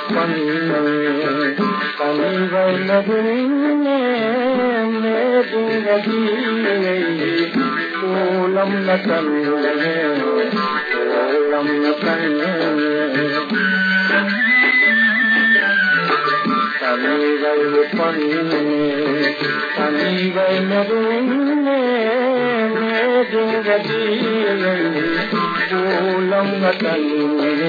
පන්නේ කන්වල දුන්නේ මේ දුගදීනේ ඕලම් නතන්නේ ඕලම් නතන්නේ කන්වල පන්නේ කන්වල දුන්නේ මේ දුගදීනේ ඕලම් නතන්නේ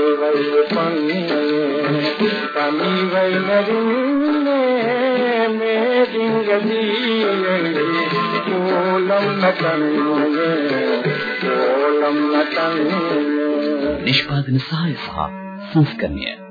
නවකන් පොලන්නේ පිටස්වන්න දේවි පිටස්වන්න දේවි තනිවයි පන්නේ තනිවයි නරුන්නේ මේ දිංගදී නිෂ්පාදන සහාය සහ සංස්කරණය.